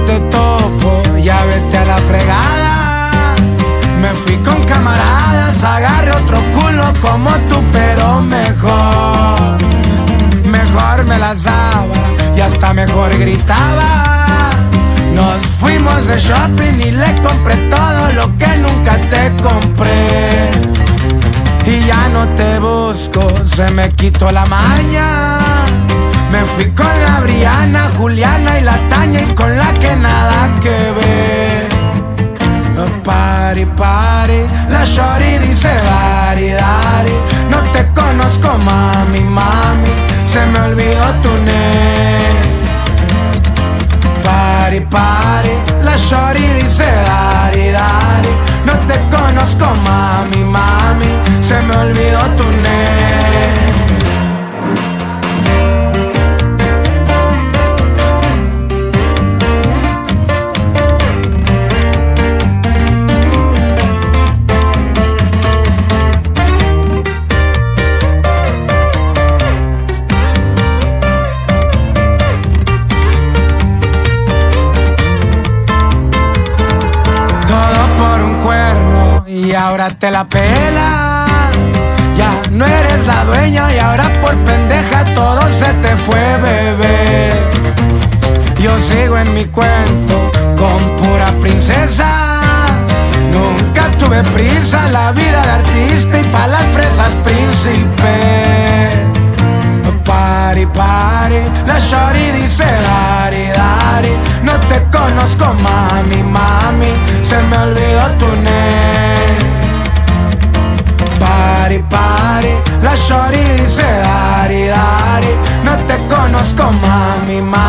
te topo, ya vete a la fregada. Me fui con camaradas, agarré otro culo como tú, pero mejor. Mejor me las daba y hasta mejor gritaba. Nos fuimos de shopping y le compré todo lo que nunca te compré. Y ya no te busco, se me quitó la maña. Me fui con la Briana, Juliana y la Taña y con la Pari, la shorty dice dari, dari. Ahora te la pelas. Ya no eres la dueña y ahora por pendeja todo se te fue, bebé. Yo sigo en mi cuento con pura princesas. Nunca tuve prisa, la vida de artista y pa' las fresas príncipe. Pari, pari, la shorty dice dari, dari No te conozco, mami, shorty dice dari, dari No te conozco, mami, mami